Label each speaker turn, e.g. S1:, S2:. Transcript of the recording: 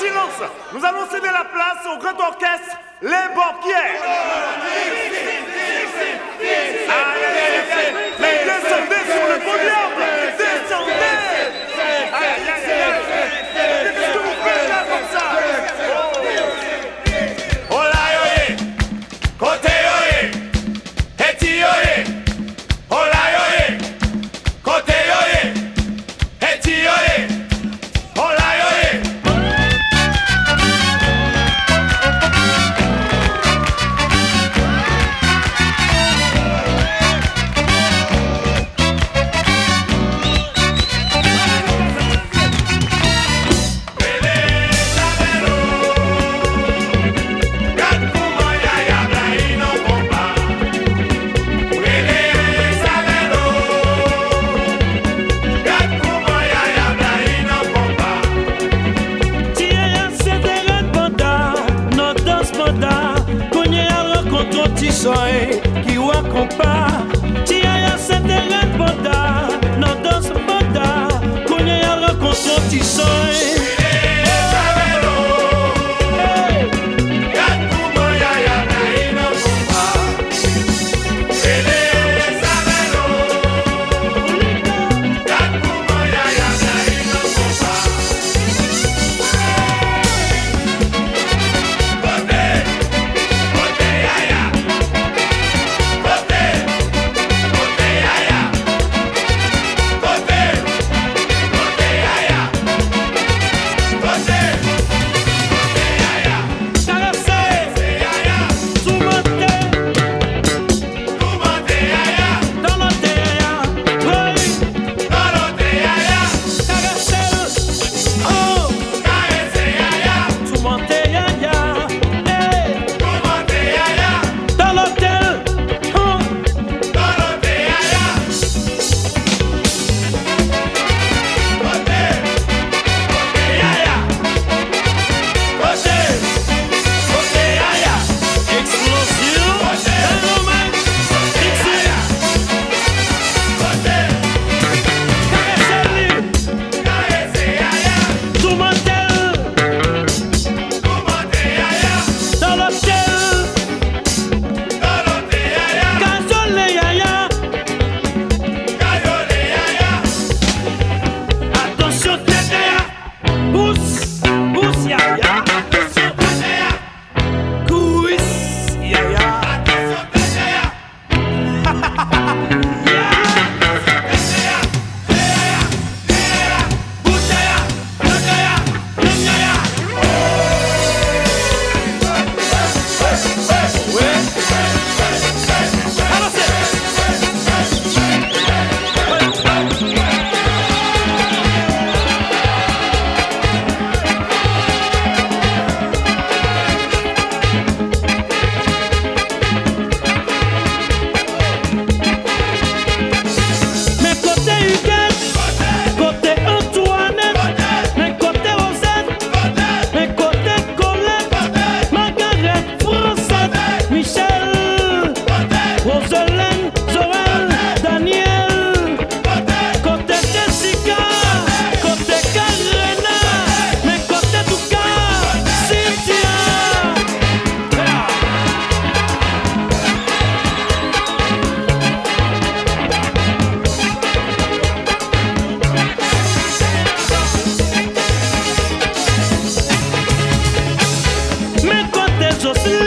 S1: silence, nous allons céder la place au grand orchestre Les Borquières. da Konye a rekontro ti soye Ki wakompa Ti aya se teren banda Nan dos banda Konye a rekontro Just